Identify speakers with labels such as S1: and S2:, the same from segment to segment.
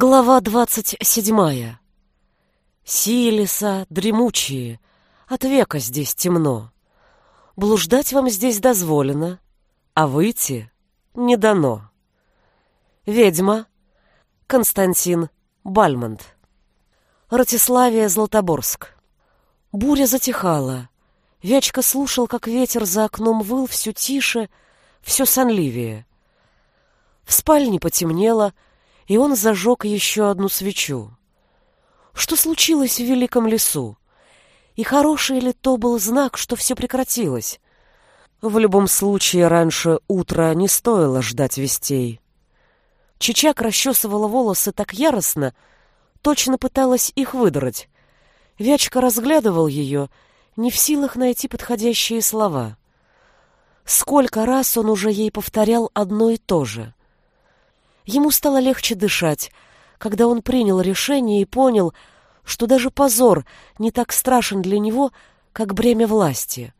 S1: Глава двадцать седьмая. Силиса, дремучие, от века здесь темно. Блуждать вам здесь дозволено, а выйти не дано. Ведьма Константин Бальмонт. Ратиславия, Златоборск. Буря затихала. Вячка слушал, как ветер за окном выл все тише, все сонливее. В спальне потемнело, и он зажег еще одну свечу. Что случилось в великом лесу? И хороший ли то был знак, что все прекратилось? В любом случае, раньше утра не стоило ждать вестей. Чичак расчесывала волосы так яростно, точно пыталась их выдрать. Вячка разглядывал ее, не в силах найти подходящие слова. Сколько раз он уже ей повторял одно и то же. Ему стало легче дышать, когда он принял решение и понял, что даже позор не так страшен для него, как бремя власти,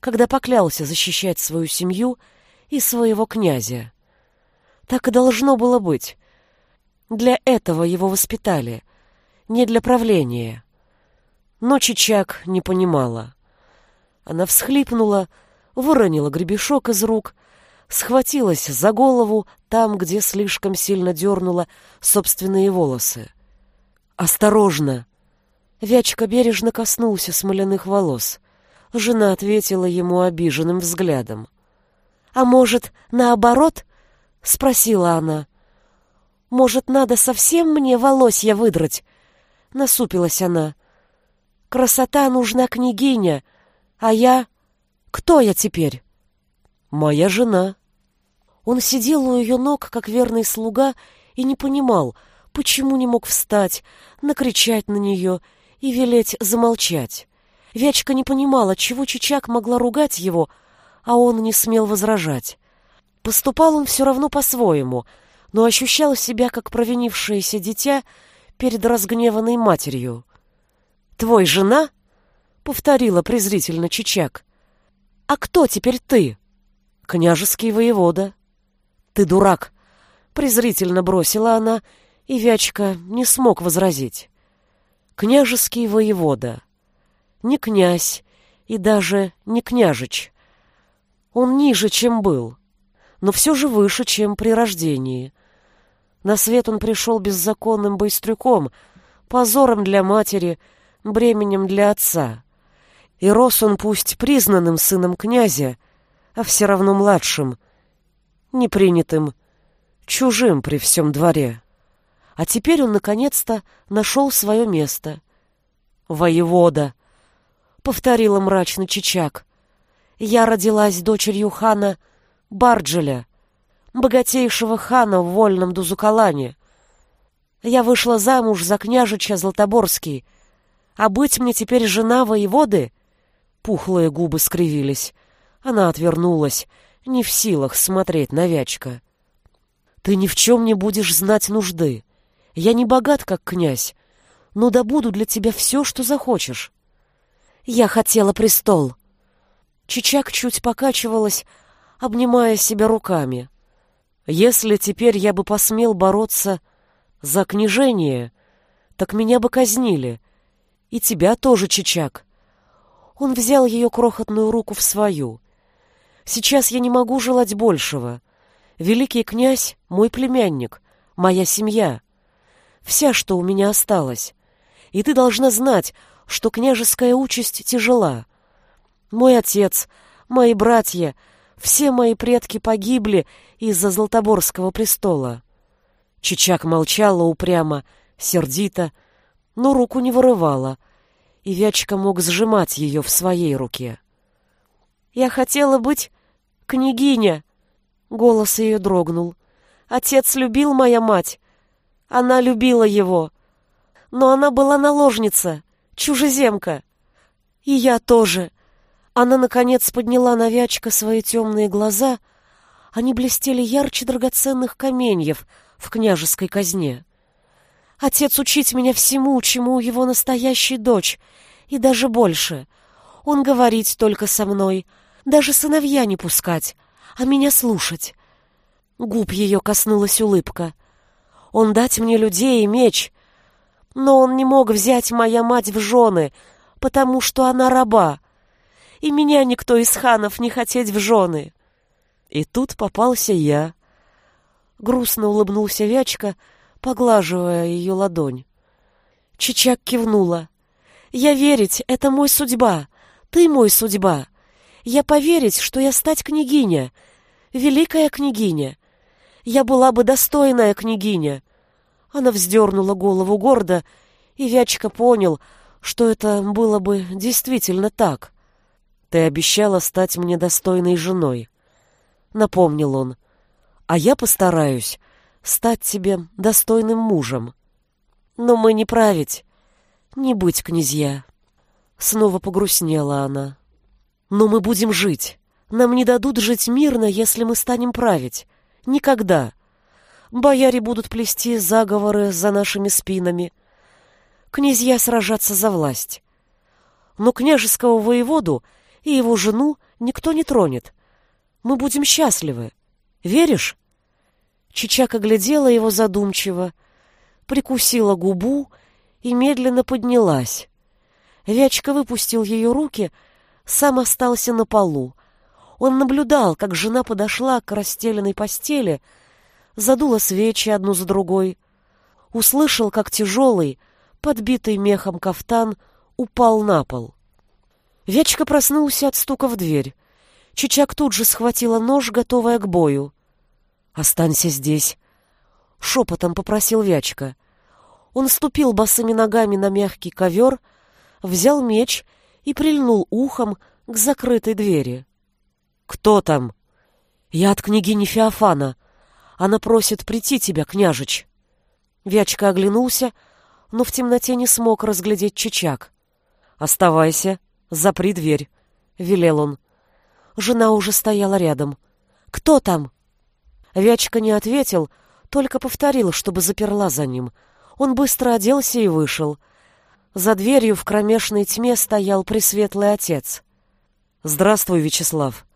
S1: когда поклялся защищать свою семью и своего князя. Так и должно было быть. Для этого его воспитали, не для правления. Но Чичак не понимала. Она всхлипнула, выронила гребешок из рук — схватилась за голову там, где слишком сильно дернула собственные волосы. «Осторожно!» Вячка бережно коснулся смоляных волос. Жена ответила ему обиженным взглядом. «А может, наоборот?» — спросила она. «Может, надо совсем мне волосья выдрать?» Насупилась она. «Красота нужна княгиня, а я... Кто я теперь?» «Моя жена», он сидел у ее ног, как верный слуга, и не понимал, почему не мог встать, накричать на нее и велеть замолчать. Вячка не понимала, чего Чичак могла ругать его, а он не смел возражать. Поступал он все равно по-своему, но ощущал себя как провинившееся дитя перед разгневанной матерью. «Твой жена?» — повторила презрительно Чичак. «А кто теперь ты?» «Княжеский воевода». «Ты дурак!» — презрительно бросила она, и Вячка не смог возразить. «Княжеский воевода. Не князь и даже не княжич. Он ниже, чем был, но все же выше, чем при рождении. На свет он пришел беззаконным бойстрюком, позором для матери, бременем для отца. И рос он пусть признанным сыном князя, а все равно младшим — непринятым, чужим при всем дворе. А теперь он наконец-то нашел свое место. «Воевода!» — повторила мрачно Чичак. «Я родилась дочерью хана Барджеля, богатейшего хана в вольном Дузукалане. Я вышла замуж за княжича Златоборский, а быть мне теперь жена воеводы?» Пухлые губы скривились. Она отвернулась, не в силах смотреть на Вячка. «Ты ни в чем не будешь знать нужды. Я не богат, как князь, но добуду для тебя все, что захочешь». «Я хотела престол». Чичак чуть покачивалась, обнимая себя руками. «Если теперь я бы посмел бороться за княжение, так меня бы казнили. И тебя тоже, Чичак». Он взял ее крохотную руку в свою — Сейчас я не могу желать большего. Великий князь — мой племянник, моя семья. Вся, что у меня осталось. И ты должна знать, что княжеская участь тяжела. Мой отец, мои братья, все мои предки погибли из-за Златоборского престола. Чичак молчала упрямо, сердито, но руку не вырывала, и Вячка мог сжимать ее в своей руке. Я хотела быть княгиня. Голос ее дрогнул. Отец любил моя мать. Она любила его. Но она была наложница, чужеземка. И я тоже. Она, наконец, подняла на Вячка свои темные глаза. Они блестели ярче драгоценных каменьев в княжеской казне. Отец учить меня всему, чему его настоящая дочь, и даже больше. Он говорить только со мной — даже сыновья не пускать, а меня слушать. Губ ее коснулась улыбка. Он дать мне людей и меч, но он не мог взять моя мать в жены, потому что она раба, и меня никто из ханов не хотеть в жены. И тут попался я. Грустно улыбнулся Вячка, поглаживая ее ладонь. Чичак кивнула. «Я верить, это мой судьба, ты мой судьба. Я поверить, что я стать княгиня, великая княгиня. Я была бы достойная княгиня». Она вздернула голову гордо, и Вячка понял, что это было бы действительно так. «Ты обещала стать мне достойной женой», — напомнил он. «А я постараюсь стать тебе достойным мужем. Но мы не править, не быть князья». Снова погрустнела она. «Но мы будем жить. Нам не дадут жить мирно, если мы станем править. Никогда. Бояре будут плести заговоры за нашими спинами. Князья сражаться за власть. Но княжеского воеводу и его жену никто не тронет. Мы будем счастливы. Веришь?» Чичака глядела его задумчиво, прикусила губу и медленно поднялась. Вячка выпустил ее руки, сам остался на полу. Он наблюдал, как жена подошла к расстеленной постели, задула свечи одну за другой. Услышал, как тяжелый, подбитый мехом кафтан упал на пол. Вячка проснулся от стука в дверь. Чичак тут же схватила нож, готовая к бою. «Останься здесь», — шепотом попросил Вячка. Он ступил босыми ногами на мягкий ковер, взял меч и прильнул ухом к закрытой двери. «Кто там?» «Я от княгини Феофана. Она просит прийти тебя, княжич». Вячка оглянулся, но в темноте не смог разглядеть Чичак. «Оставайся, запри дверь», — велел он. Жена уже стояла рядом. «Кто там?» Вячка не ответил, только повторил, чтобы заперла за ним. Он быстро оделся и вышел. За дверью в кромешной тьме стоял пресветлый отец. «Здравствуй, Вячеслав.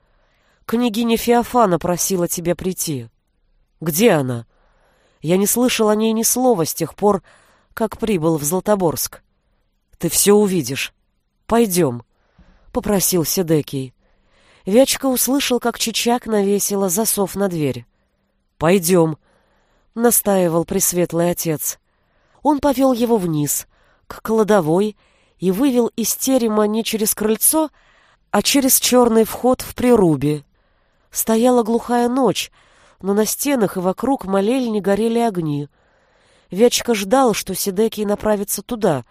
S1: Княгиня Феофана просила тебя прийти. Где она? Я не слышал о ней ни слова с тех пор, как прибыл в Златоборск. Ты все увидишь. Пойдем», — попросил Седекий. Вячка услышал, как Чичак навесила засов на дверь. «Пойдем», — настаивал Пресветлый Отец. Он повел его вниз, к кладовой, и вывел из терема не через крыльцо, а через черный вход в прирубе. Стояла глухая ночь, но на стенах и вокруг молельни горели огни. Вячка ждал, что Сидекий направится туда,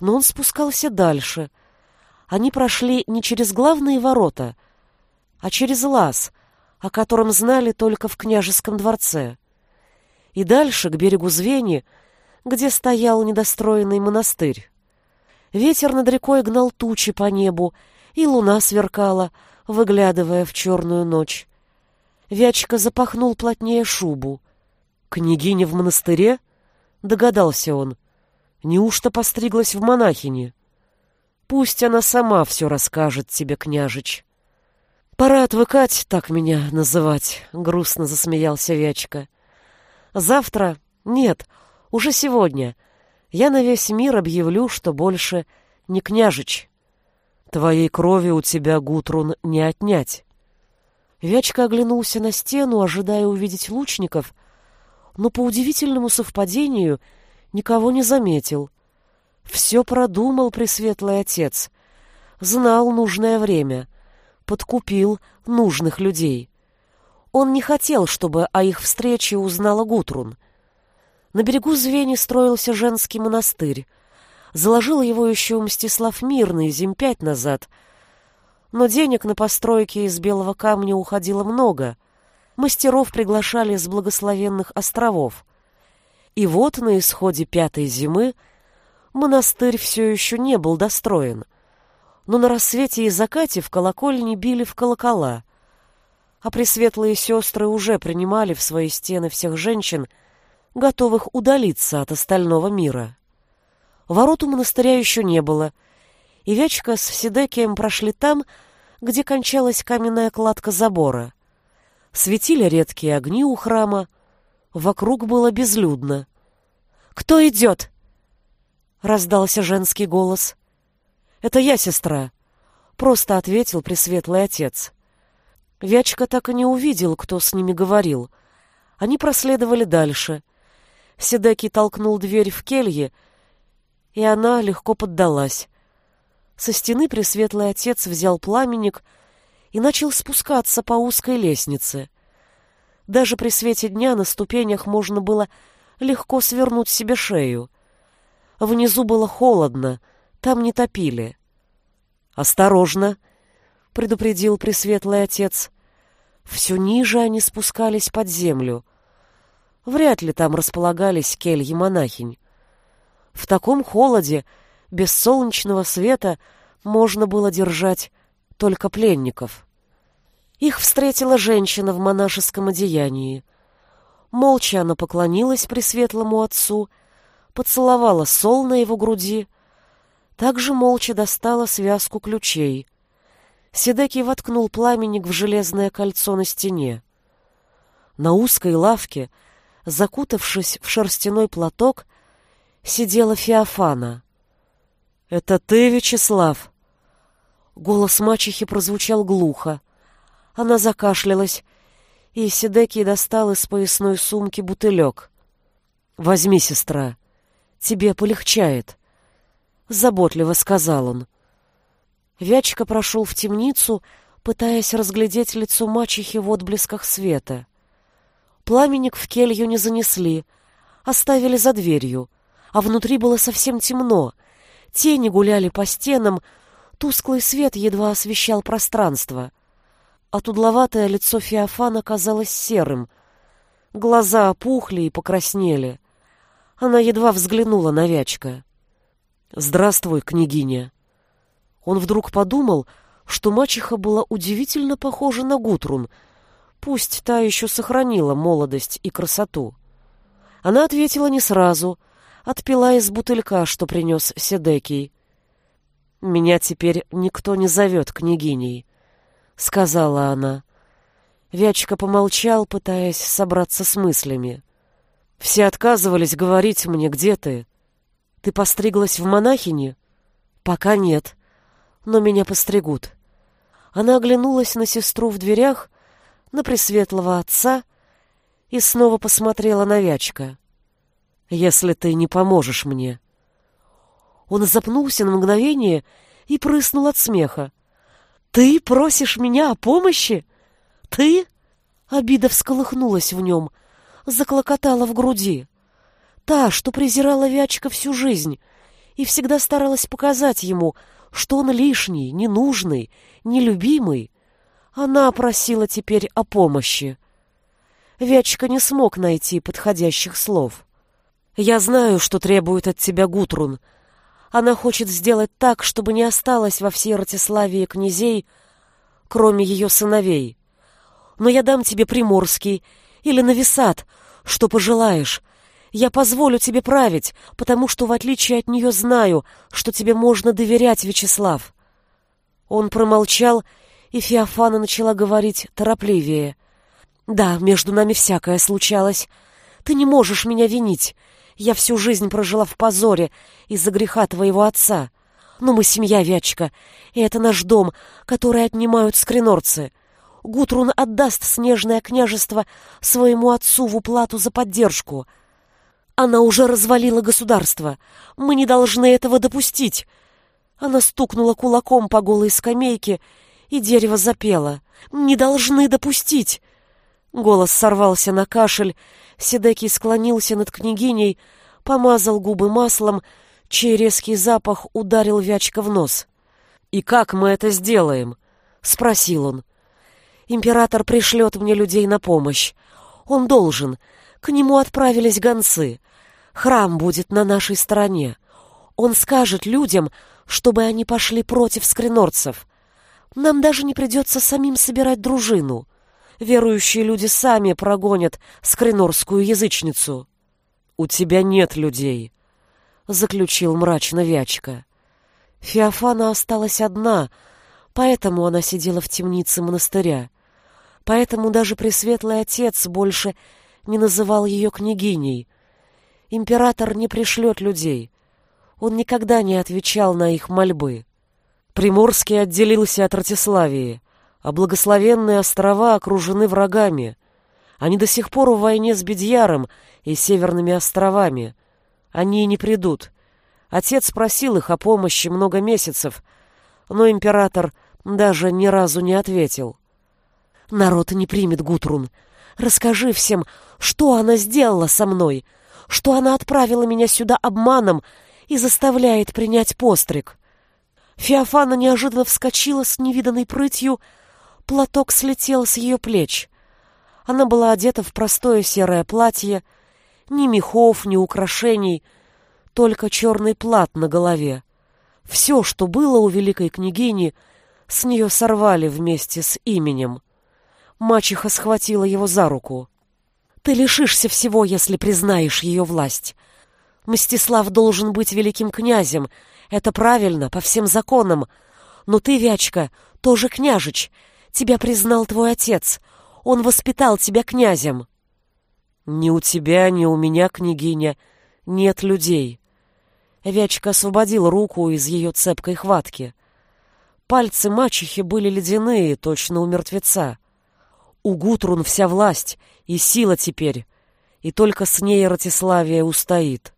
S1: но он спускался дальше. Они прошли не через главные ворота, а через лаз, о котором знали только в княжеском дворце. И дальше, к берегу Звени, где стоял недостроенный монастырь. Ветер над рекой гнал тучи по небу, и луна сверкала, выглядывая в черную ночь. Вячка запахнул плотнее шубу. «Княгиня в монастыре?» — догадался он. «Неужто постриглась в монахини?» «Пусть она сама все расскажет тебе, княжич». «Пора отвыкать так меня называть», — грустно засмеялся Вячка. «Завтра? Нет, уже сегодня. Я на весь мир объявлю, что больше не княжич. Твоей крови у тебя, Гутрун, не отнять». Вячка оглянулся на стену, ожидая увидеть лучников, но по удивительному совпадению никого не заметил. Все продумал Пресветлый Отец, знал нужное время — подкупил нужных людей. Он не хотел, чтобы о их встрече узнала Гутрун. На берегу Звени строился женский монастырь. Заложил его еще Мстислав Мирный зим пять назад. Но денег на постройки из белого камня уходило много. Мастеров приглашали с благословенных островов. И вот на исходе пятой зимы монастырь все еще не был достроен — но на рассвете и закате в колокольне били в колокола, а пресветлые сестры уже принимали в свои стены всех женщин, готовых удалиться от остального мира. Ворот у монастыря еще не было, и Вячка с Сидекием прошли там, где кончалась каменная кладка забора. Светили редкие огни у храма, Вокруг было безлюдно. «Кто идет?» — раздался женский голос. «Это я, сестра», — просто ответил Пресветлый Отец. Вячка так и не увидел, кто с ними говорил. Они проследовали дальше. Седеки толкнул дверь в келье, и она легко поддалась. Со стены Пресветлый Отец взял пламенник и начал спускаться по узкой лестнице. Даже при свете дня на ступенях можно было легко свернуть себе шею. Внизу было холодно, там не топили. «Осторожно!» — предупредил Пресветлый Отец. Все ниже они спускались под землю. Вряд ли там располагались кельи монахинь. В таком холоде, без солнечного света, можно было держать только пленников. Их встретила женщина в монашеском одеянии. Молча она поклонилась Пресветлому Отцу, поцеловала сол на его груди, также молча достала связку ключей. Седеки воткнул пламенник в железное кольцо на стене. На узкой лавке, закутавшись в шерстяной платок, сидела Феофана. «Это ты, Вячеслав?» Голос мачехи прозвучал глухо. Она закашлялась, и Сидеки достал из поясной сумки бутылек. «Возьми, сестра, тебе полегчает», — заботливо сказал он. Вячка прошел в темницу, пытаясь разглядеть лицо мачехи в отблесках света. Пламенник в келью не занесли, оставили за дверью, а внутри было совсем темно. Тени гуляли по стенам, тусклый свет едва освещал пространство. Отудловатое лицо Феофана казалось серым. Глаза опухли и покраснели. Она едва взглянула на Вячка. «Здравствуй, княгиня!» Он вдруг подумал, что мачеха была удивительно похожа на Гутрун, пусть та еще сохранила молодость и красоту. Она ответила не сразу, отпила из бутылька, что принес Седекий. «Меня теперь никто не зовет княгиней», — сказала она. Вячка помолчал, пытаясь собраться с мыслями. «Все отказывались говорить мне, где ты. Ты постриглась в монахине?» «Пока нет, но меня постригут». Она оглянулась на сестру в дверях, на пресветлого отца и снова посмотрела на Вячка. «Если ты не поможешь мне». Он запнулся на мгновение и прыснул от смеха. «Ты просишь меня о помощи? Ты?» Обида всколыхнулась в нем, заклокотала в груди. Та, что презирала Вячка всю жизнь и всегда старалась показать ему, что он лишний, ненужный, нелюбимый, она просила теперь о помощи. Вячка не смог найти подходящих слов. «Я знаю, что требует от тебя Гутрун», она хочет сделать так, чтобы не осталось во всей Ратиславии князей, кроме ее сыновей. Но я дам тебе Приморский или Нависат, что пожелаешь. Я позволю тебе править, потому что, в отличие от нее, знаю, что тебе можно доверять, Вячеслав». Он промолчал, и Феофана начала говорить торопливее. «Да, между нами всякое случалось. Ты не можешь меня винить. Я всю жизнь прожила в позоре из-за греха твоего отца. Но мы семья Вячка, и это наш дом, который отнимают скринорцы. Гутрун отдаст снежное княжество своему отцу в уплату за поддержку. Она уже развалила государство. Мы не должны этого допустить. Она стукнула кулаком по голой скамейке, и дерево запело. «Не должны допустить!» Голос сорвался на кашель, Седекий склонился над княгиней, помазал губы маслом, чей резкий запах ударил Вячка в нос. «И как мы это сделаем?» — спросил он. «Император пришлет мне людей на помощь. Он должен. К нему отправились гонцы. Храм будет на нашей стороне. Он скажет людям, чтобы они пошли против скринорцев. Нам даже не придется самим собирать дружину верующие люди сами прогонят скринорскую язычницу. «У тебя нет людей», — заключил мрачно Вячка. Феофана осталась одна, поэтому она сидела в темнице монастыря. Поэтому даже Пресветлый Отец больше не называл ее княгиней. Император не пришлет людей. Он никогда не отвечал на их мольбы. Приморский отделился от Ратиславии, а благословенные острова окружены врагами. Они до сих пор в войне с Бедьяром и Северными островами. Они не придут. Отец просил их о помощи много месяцев, но император даже ни разу не ответил. «Народ не примет Гутрун. Расскажи всем, что она сделала со мной, что она отправила меня сюда обманом и заставляет принять постриг». Феофана неожиданно вскочила с невиданной прытью, платок слетел с ее плеч. Она была одета в простое серое платье, ни мехов, ни украшений, только черный плат на голове. Все, что было у великой княгини, с нее сорвали вместе с именем. Мачеха схватила его за руку. «Ты лишишься всего, если признаешь ее власть. Мстислав должен быть великим князем. Это правильно, по всем законам. Но ты, Вячка, тоже княжич. Тебя признал твой отец. Он воспитал тебя князем». «Ни у тебя, ни у меня, княгиня, нет людей». Вячка освободил руку из ее цепкой хватки. Пальцы мачехи были ледяные, точно у мертвеца. У Гутрун вся власть и сила теперь, и только с ней Ратиславия устоит.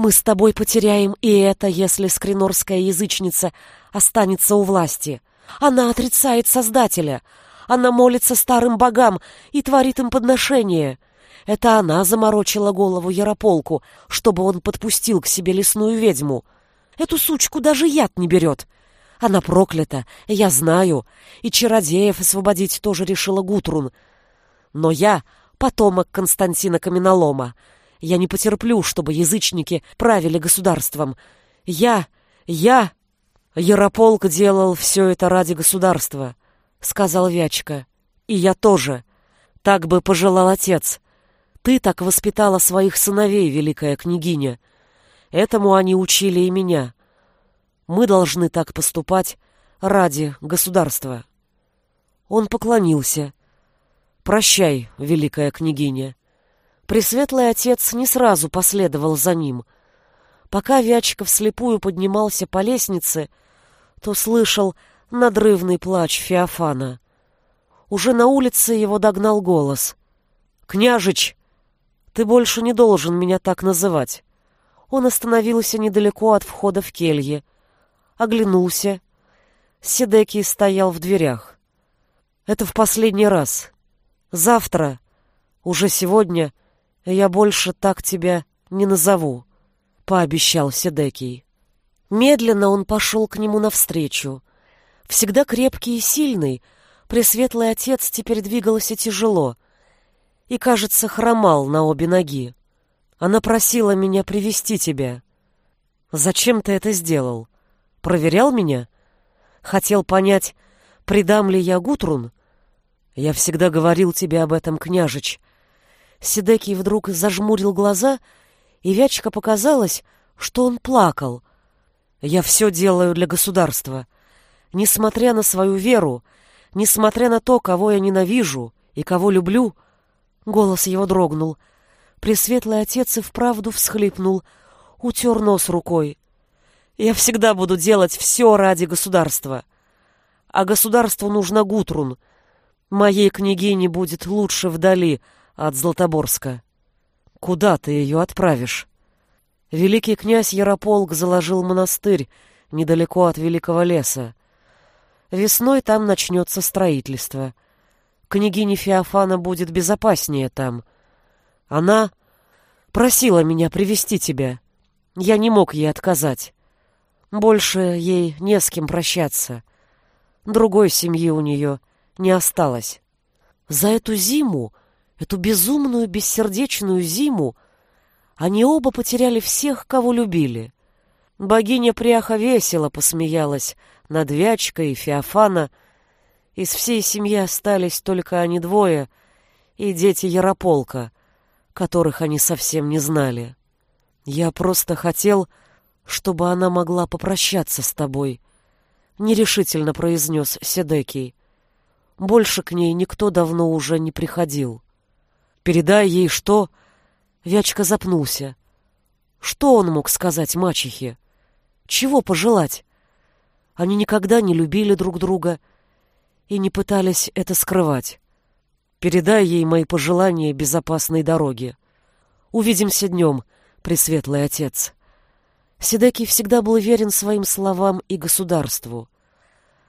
S1: Мы с тобой потеряем и это, если скринорская язычница останется у власти. Она отрицает Создателя. Она молится старым богам и творит им подношения. Это она заморочила голову Ярополку, чтобы он подпустил к себе лесную ведьму. Эту сучку даже яд не берет. Она проклята, я знаю, и чародеев освободить тоже решила Гутрун. Но я потомок Константина Каменолома. Я не потерплю, чтобы язычники правили государством. Я, я... Ярополк делал все это ради государства, — сказал Вячка. И я тоже. Так бы пожелал отец. Ты так воспитала своих сыновей, великая княгиня. Этому они учили и меня. Мы должны так поступать ради государства. Он поклонился. Прощай, великая княгиня. Пресветлый отец не сразу последовал за ним. Пока Вячиков слепую поднимался по лестнице, то слышал надрывный плач Феофана. Уже на улице его догнал голос. «Княжич, ты больше не должен меня так называть. Он остановился недалеко от входа в келье, оглянулся. Седекий стоял в дверях. Это в последний раз. Завтра, уже сегодня, я больше так тебя не назову, пообещал Седекий. Медленно он пошел к нему навстречу. Всегда крепкий и сильный, Пресветлый отец теперь двигался тяжело — и, кажется, хромал на обе ноги. Она просила меня привести тебя. Зачем ты это сделал? Проверял меня? Хотел понять, предам ли я Гутрун? Я всегда говорил тебе об этом, княжич. Сидекий вдруг зажмурил глаза, и Вячка показалось, что он плакал. Я все делаю для государства. Несмотря на свою веру, несмотря на то, кого я ненавижу и кого люблю — Голос его дрогнул. Пресветлый отец и вправду всхлипнул, утер нос рукой. «Я всегда буду делать все ради государства. А государству нужна Гутрун. Моей княгине будет лучше вдали от Златоборска. Куда ты ее отправишь?» Великий князь Ярополк заложил монастырь недалеко от Великого леса. Весной там начнется строительство — княгине Феофана будет безопаснее там. Она просила меня привести тебя. Я не мог ей отказать. Больше ей не с кем прощаться. Другой семьи у нее не осталось. За эту зиму, эту безумную, бессердечную зиму, они оба потеряли всех, кого любили. Богиня Пряха весело посмеялась над Вячкой и Феофана, из всей семьи остались только они двое и дети Ярополка, которых они совсем не знали. Я просто хотел, чтобы она могла попрощаться с тобой, нерешительно произнес Седекий. Больше к ней никто давно уже не приходил. Передай ей, что...» Вячка запнулся. Что он мог сказать мачехе? Чего пожелать? Они никогда не любили друг друга и не пытались это скрывать. Передай ей мои пожелания безопасной дороги. Увидимся днем, Пресветлый Отец. Седекий всегда был верен своим словам и государству.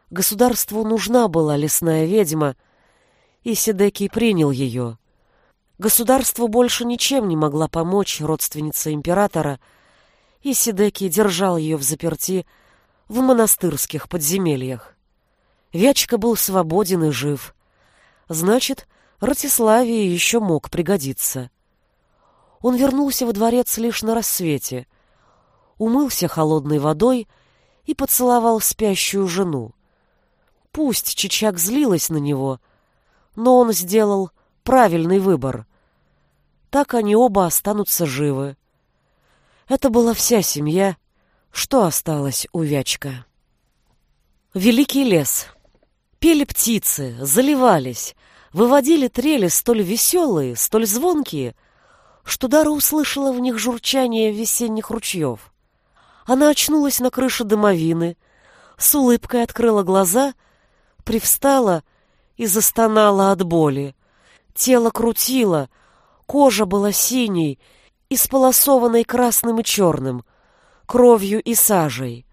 S1: Государству нужна была лесная ведьма, и Седекий принял ее. Государству больше ничем не могла помочь родственница императора, и Седекий держал ее в заперти в монастырских подземельях. Вячка был свободен и жив. Значит, Ратиславии еще мог пригодиться. Он вернулся во дворец лишь на рассвете, умылся холодной водой и поцеловал спящую жену. Пусть Чичак злилась на него, но он сделал правильный выбор. Так они оба останутся живы. Это была вся семья, что осталось у Вячка. Великий лес. Пели птицы, заливались, выводили трели столь веселые, столь звонкие, что Дара услышала в них журчание весенних ручьев. Она очнулась на крыше домовины, с улыбкой открыла глаза, привстала и застонала от боли. Тело крутило, кожа была синей, исполосованной красным и черным, кровью и сажей.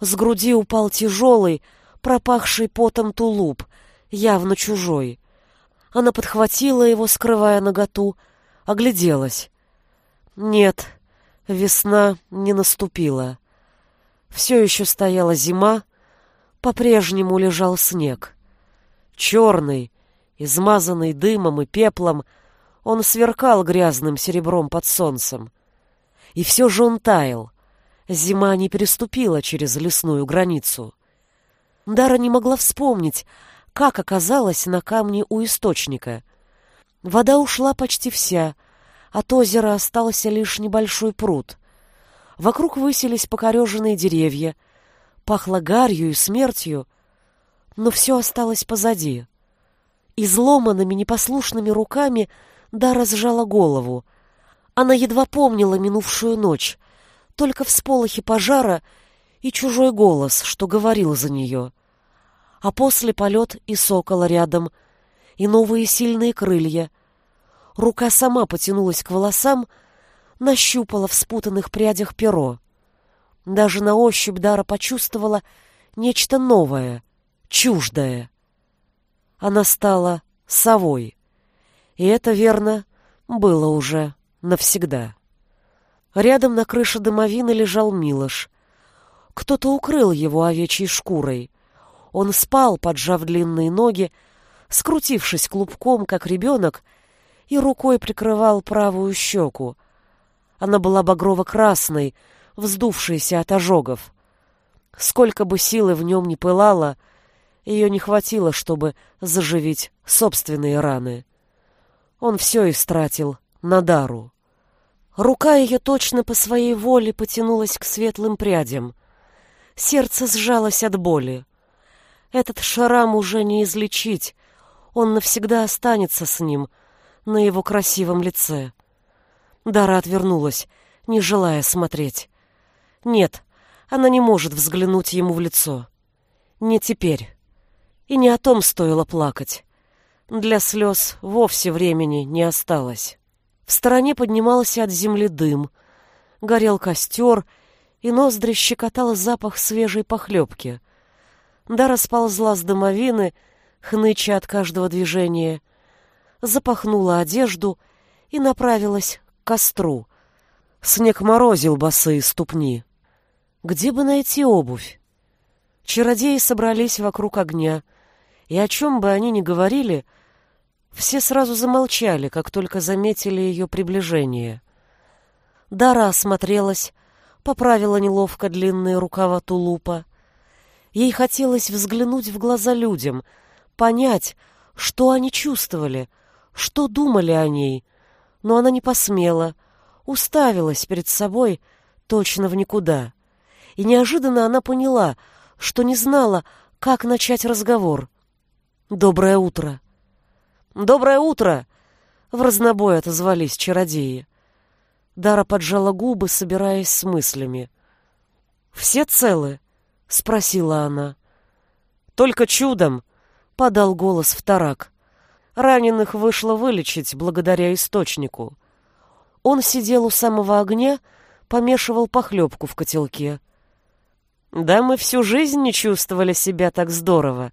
S1: С груди упал тяжелый, пропахший потом тулуп, явно чужой. Она подхватила его, скрывая наготу, огляделась. Нет, весна не наступила. Все еще стояла зима, по-прежнему лежал снег. Черный, измазанный дымом и пеплом, он сверкал грязным серебром под солнцем. И все же он таял. Зима не переступила через лесную границу. Дара не могла вспомнить, как оказалась на камне у источника. Вода ушла почти вся, от озера остался лишь небольшой пруд. Вокруг высились покореженные деревья, пахло гарью и смертью, но все осталось позади. Изломанными непослушными руками Дара сжала голову. Она едва помнила минувшую ночь, только всполохи пожара и чужой голос, что говорил за нее а после полет и сокола рядом, и новые сильные крылья. Рука сама потянулась к волосам, нащупала в спутанных прядях перо. Даже на ощупь Дара почувствовала нечто новое, чуждое. Она стала совой. И это, верно, было уже навсегда. Рядом на крыше домовины лежал Милош. Кто-то укрыл его овечьей шкурой. Он спал, поджав длинные ноги, скрутившись клубком, как ребенок, и рукой прикрывал правую щеку. Она была багрово-красной, вздувшейся от ожогов. Сколько бы силы в нем ни пылало, ее не хватило, чтобы заживить собственные раны. Он все истратил на дару. Рука ее точно по своей воле потянулась к светлым прядям. Сердце сжалось от боли. Этот шрам уже не излечить. Он навсегда останется с ним, на его красивом лице. Дара отвернулась, не желая смотреть. Нет, она не может взглянуть ему в лицо. Не теперь. И не о том стоило плакать. Для слез вовсе времени не осталось. В стороне поднимался от земли дым. Горел костер, и ноздри щекотал запах свежей похлебки — Дара сползла с домовины, хныча от каждого движения, запахнула одежду и направилась к костру. Снег морозил босые ступни. Где бы найти обувь? Чародеи собрались вокруг огня, и о чем бы они ни говорили, все сразу замолчали, как только заметили ее приближение. Дара осмотрелась, поправила неловко длинные рукава тулупа, Ей хотелось взглянуть в глаза людям, понять, что они чувствовали, что думали о ней, но она не посмела, уставилась перед собой точно в никуда. И неожиданно она поняла, что не знала, как начать разговор. «Доброе утро!» «Доброе утро!» В разнобой отозвались чародеи. Дара поджала губы, собираясь с мыслями. «Все целы?» — спросила она. «Только чудом!» — подал голос вторак. Раненых вышло вылечить благодаря источнику. Он сидел у самого огня, помешивал похлебку в котелке. «Да мы всю жизнь не чувствовали себя так здорово!»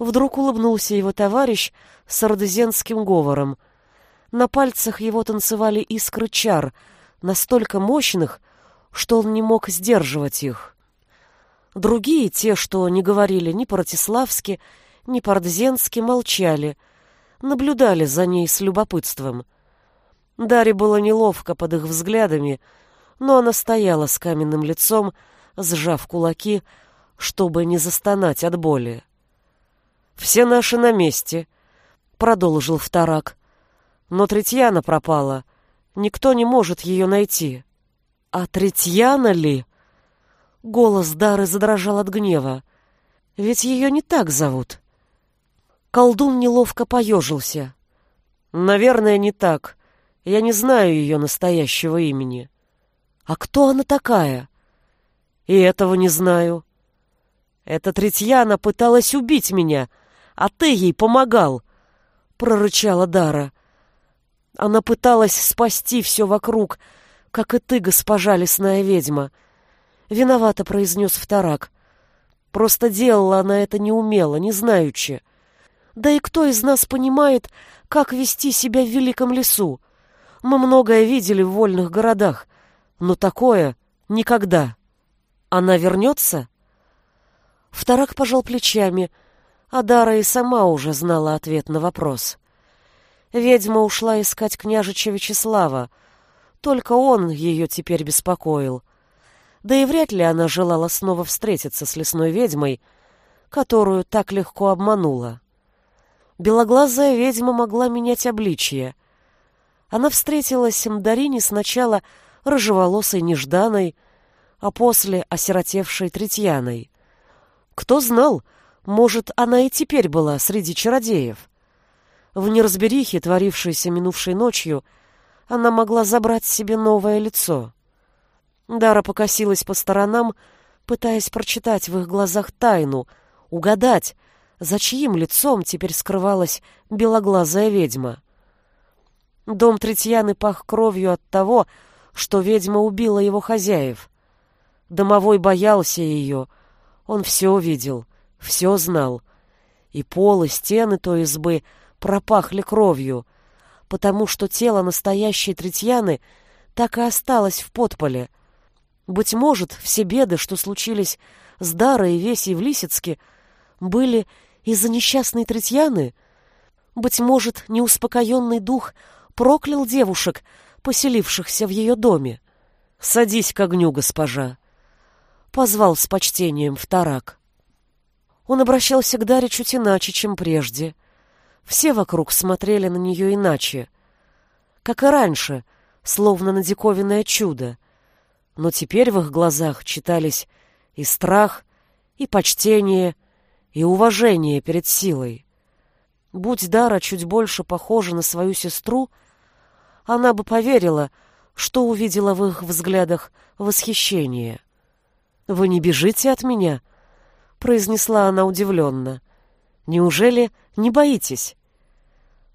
S1: Вдруг улыбнулся его товарищ с ардезенским говором. На пальцах его танцевали искры чар, настолько мощных, что он не мог сдерживать их. Другие, те, что не говорили ни по-ратиславски, ни по-ардзенски, молчали, наблюдали за ней с любопытством. Даре было неловко под их взглядами, но она стояла с каменным лицом, сжав кулаки, чтобы не застонать от боли. «Все наши на месте», — продолжил вторак. «Но Третьяна пропала. Никто не может ее найти». «А Третьяна ли?» Голос Дары задрожал от гнева. «Ведь ее не так зовут». Колдун неловко поежился. «Наверное, не так. Я не знаю ее настоящего имени». «А кто она такая?» «И этого не знаю». «Эта Третьяна пыталась убить меня», а ты ей помогал!» — прорычала Дара. Она пыталась спасти все вокруг, как и ты, госпожа лесная ведьма. Виновато произнес вторак. Просто делала она это неумело, не знаючи. Да и кто из нас понимает, как вести себя в великом лесу? Мы многое видели в вольных городах, но такое никогда. Она вернется? Вторак пожал плечами — Адара и сама уже знала ответ на вопрос. Ведьма ушла искать княжича Вячеслава. Только он ее теперь беспокоил. Да и вряд ли она желала снова встретиться с лесной ведьмой, которую так легко обманула. Белоглазая ведьма могла менять обличье. Она встретилась Мдарине сначала рыжеволосой Нежданой, а после осиротевшей Третьяной. Кто знал, может, она и теперь была среди чародеев. В неразберихе, творившейся минувшей ночью, она могла забрать себе новое лицо. Дара покосилась по сторонам, пытаясь прочитать в их глазах тайну, угадать, за чьим лицом теперь скрывалась белоглазая ведьма. Дом Третьяны пах кровью от того, что ведьма убила его хозяев. Домовой боялся ее, он все видел все знал. И пол, и стены той избы пропахли кровью, потому что тело настоящей Третьяны так и осталось в подполе. Быть может, все беды, что случились с Дарой и в Лисицке, были из-за несчастной Третьяны? Быть может, неуспокоенный дух проклял девушек, поселившихся в ее доме? «Садись к огню, госпожа!» — позвал с почтением вторак. Он обращался к Даре чуть иначе, чем прежде. Все вокруг смотрели на нее иначе. Как и раньше, словно на диковинное чудо. Но теперь в их глазах читались и страх, и почтение, и уважение перед силой. Будь Дара чуть больше похожа на свою сестру, она бы поверила, что увидела в их взглядах восхищение. «Вы не бежите от меня?» Произнесла она удивленно. Неужели не боитесь?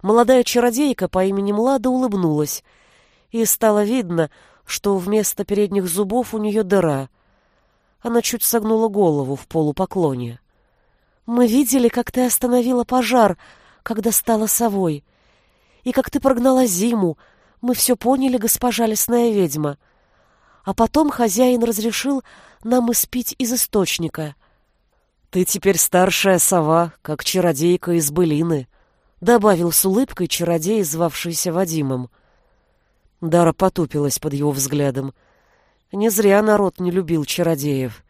S1: Молодая чародейка по имени Млада улыбнулась, и стало видно, что вместо передних зубов у нее дыра. Она чуть согнула голову в полупоклоне. «Мы видели, как ты остановила пожар, когда стала совой, и как ты прогнала зиму. Мы все поняли, госпожа лесная ведьма. А потом хозяин разрешил нам испить из источника. «Ты теперь старшая сова, как чародейка из былины», — добавил с улыбкой чародей, звавшийся Вадимом. Дара потупилась под его взглядом. Не зря народ не любил чародеев.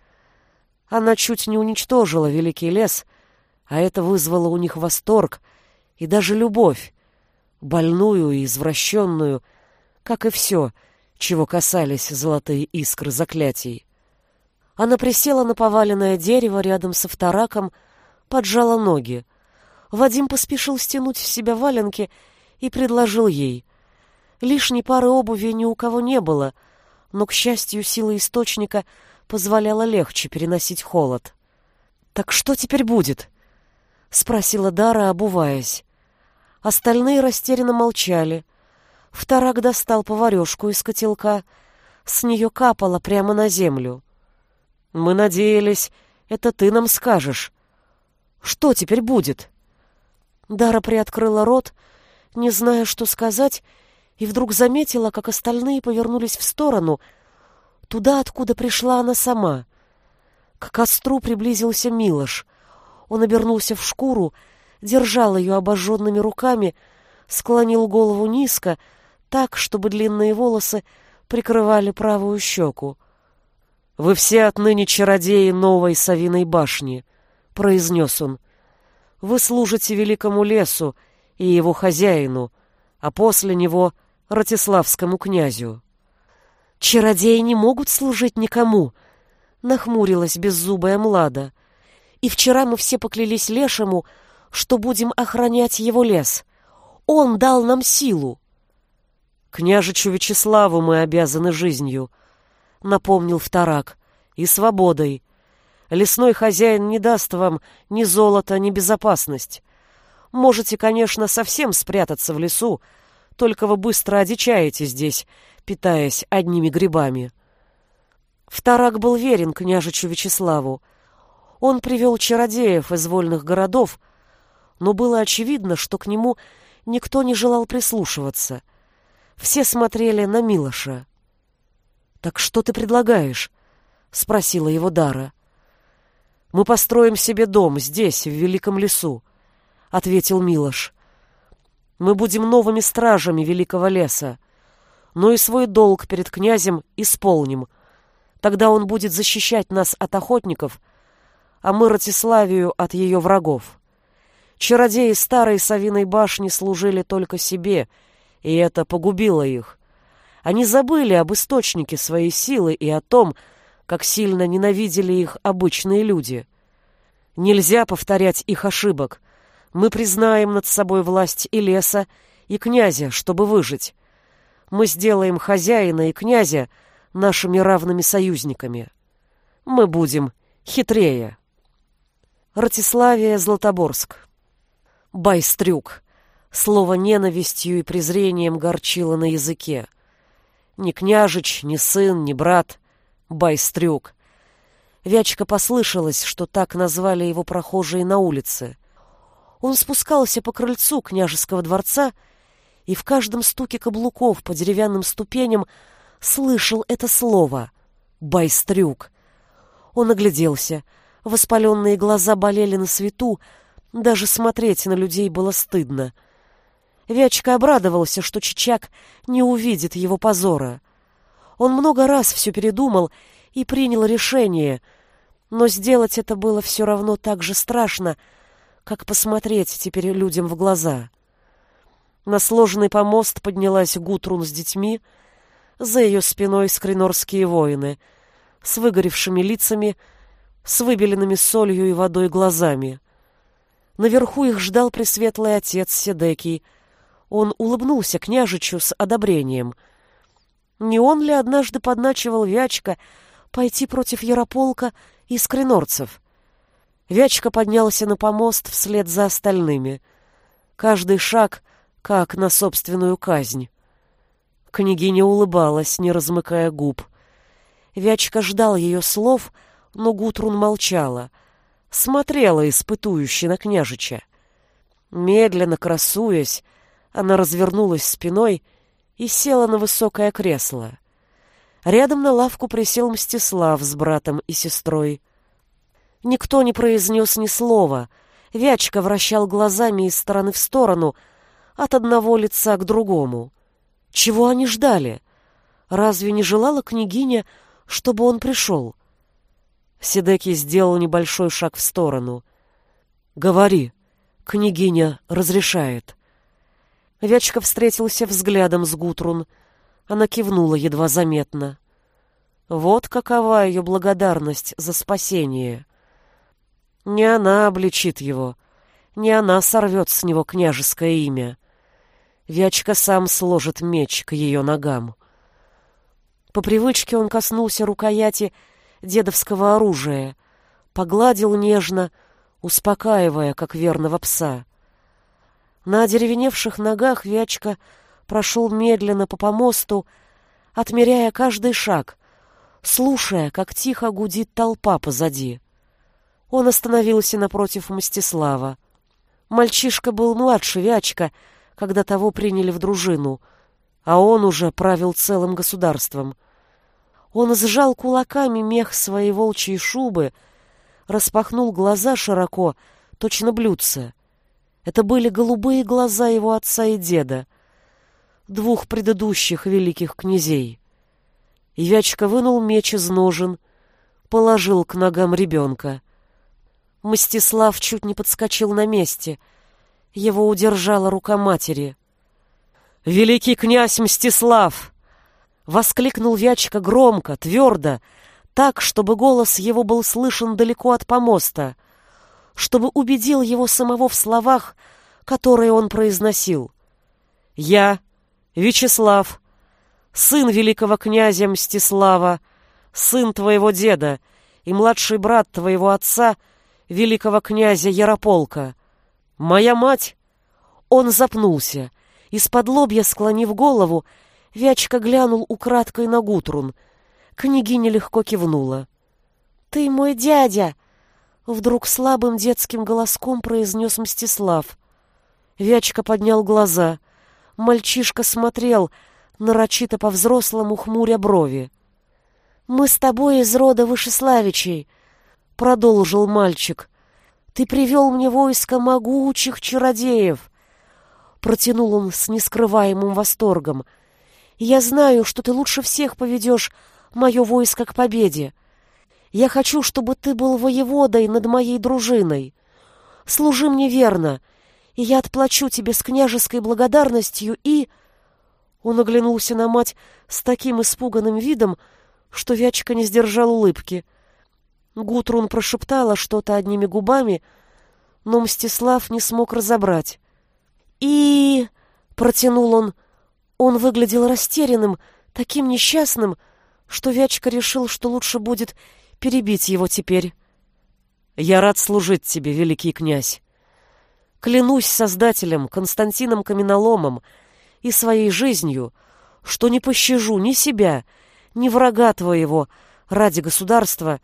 S1: Она чуть не уничтожила великий лес, а это вызвало у них восторг и даже любовь, больную и извращенную, как и все, чего касались золотые искры заклятий. Она присела на поваленное дерево рядом со втораком, поджала ноги. Вадим поспешил стянуть в себя валенки и предложил ей. Лишней пары обуви ни у кого не было, но, к счастью, сила источника позволяла легче переносить холод. «Так что теперь будет?» — спросила Дара, обуваясь. Остальные растерянно молчали. Вторак достал поварешку из котелка. С нее капало прямо на землю. «Мы надеялись, это ты нам скажешь. Что теперь будет?» Дара приоткрыла рот, не зная, что сказать, и вдруг заметила, как остальные повернулись в сторону, туда, откуда пришла она сама. К костру приблизился Милош. Он обернулся в шкуру, держал ее обожженными руками, склонил голову низко, так, чтобы длинные волосы прикрывали правую щеку. «Вы все отныне чародеи новой Савиной башни», — произнес он. «Вы служите великому лесу и его хозяину, а после него — Ратиславскому князю». «Чародеи не могут служить никому», — нахмурилась беззубая Млада. «И вчера мы все поклялись лешему, что будем охранять его лес. Он дал нам силу».
S2: «Княжичу Вячеславу мы обязаны жизнью», — напомнил вторак, и свободой. Лесной хозяин не даст вам ни золота, ни безопасность. Можете, конечно, совсем спрятаться в лесу, только вы быстро одичаете здесь, питаясь одними грибами. Вторак был верен княжичу Вячеславу. Он привел чародеев из вольных городов, но было очевидно, что к нему никто не желал прислушиваться. Все смотрели на Милоша. «Так что ты предлагаешь?» — спросила его Дара. «Мы построим себе дом здесь, в Великом лесу», — ответил Милош. «Мы будем новыми стражами Великого леса, но и свой долг перед князем исполним. Тогда он будет защищать нас от охотников, а мы Ратиславию от ее врагов. Чародеи старой Савиной башни служили только себе, и это погубило их. Они забыли об источнике своей силы и о том, как сильно ненавидели их обычные люди. Нельзя повторять их ошибок. Мы признаем над собой власть и леса, и князя, чтобы выжить. Мы сделаем хозяина и князя нашими равными союзниками. Мы будем хитрее. Ратиславия, Златоборск. Байстрюк. Слово ненавистью и презрением горчило на языке. Ни княжич, ни сын, ни брат. Байстрюк. Вячка послышалось, что так назвали его прохожие на улице. Он спускался по крыльцу княжеского дворца и в каждом стуке каблуков по деревянным ступеням слышал это слово «байстрюк». Он огляделся. Воспаленные глаза болели на свету, даже смотреть на людей было стыдно — Вячка обрадовался, что Чичак не увидит его позора. Он много раз все передумал и принял решение, но сделать это было все равно так же страшно, как посмотреть теперь людям в глаза. На сложный помост поднялась Гутрун с детьми, за ее спиной скринорские воины, с выгоревшими лицами, с выбеленными солью и водой глазами. Наверху их ждал пресветлый отец Седекий — он улыбнулся княжичу с одобрением. Не он ли однажды подначивал Вячка пойти против Ярополка и скринорцев? Вячка поднялся на помост вслед за остальными. Каждый шаг как на собственную казнь. Княгиня улыбалась, не размыкая губ. Вячка ждал ее слов, но Гутрун молчала, смотрела испытующе на княжича. Медленно красуясь, она развернулась спиной и села на высокое кресло. Рядом на лавку присел Мстислав с братом и сестрой. Никто не произнес ни слова. Вячка вращал глазами из стороны в сторону, от одного лица к другому. Чего они ждали? Разве не желала княгиня, чтобы он пришел? Сидеки сделал небольшой шаг в сторону. «Говори, княгиня разрешает». Вячка встретился взглядом с Гутрун. Она кивнула едва заметно. Вот какова ее благодарность за спасение. Не она обличит его, не она сорвет с него княжеское имя. Вячка сам сложит меч к ее ногам. По привычке он коснулся рукояти дедовского оружия, погладил нежно, успокаивая, как верного пса. На одеревеневших ногах Вячка прошел медленно по помосту, отмеряя каждый шаг, слушая, как тихо гудит толпа позади. Он остановился напротив Мстислава. Мальчишка был младше Вячка, когда того приняли в дружину, а он уже правил целым государством. Он сжал кулаками мех своей волчьей шубы, распахнул глаза широко, точно блюдце. Это были голубые глаза его отца и деда, двух предыдущих великих князей. Вячка вынул меч из ножен, положил к ногам ребенка. Мстислав чуть не подскочил на месте. Его удержала рука матери. «Великий князь Мстислав!» Воскликнул Вячка громко, твердо, так, чтобы голос его был слышен далеко от помоста, чтобы убедил его самого в словах, которые он произносил. «Я, Вячеслав, сын великого князя Мстислава, сын твоего деда и младший брат твоего отца, великого князя Ярополка. Моя мать...» Он запнулся, из-под лобья склонив голову, Вячка глянул украдкой на Гутрун. Княгиня легко кивнула. «Ты мой дядя!» Вдруг слабым детским голоском произнес Мстислав. Вячка поднял глаза. Мальчишка смотрел, нарочито по-взрослому хмуря брови. «Мы с тобой из рода Вышеславичей», — продолжил мальчик. «Ты привел мне войско могучих чародеев», — протянул он с нескрываемым восторгом. Я знаю, что ты лучше всех поведешь мое войско к победе. Я хочу, чтобы ты был воеводой над моей дружиной. Служи мне верно, и я отплачу тебе с княжеской благодарностью и...» Он оглянулся на мать с таким испуганным видом, что Вячка не сдержал улыбки. Гутрун прошептала что-то одними губами, но Мстислав не смог разобрать. «И...» — протянул он — он выглядел растерянным, таким несчастным, что Вячка решил, что лучше будет перебить его теперь. «Я рад служить тебе, великий князь. Клянусь Создателем, Константином Каменоломом и своей жизнью, что не пощажу ни себя, ни врага твоего ради государства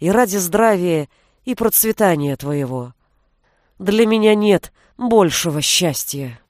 S2: и ради здравия и процветания твоего. Для меня нет большего счастья».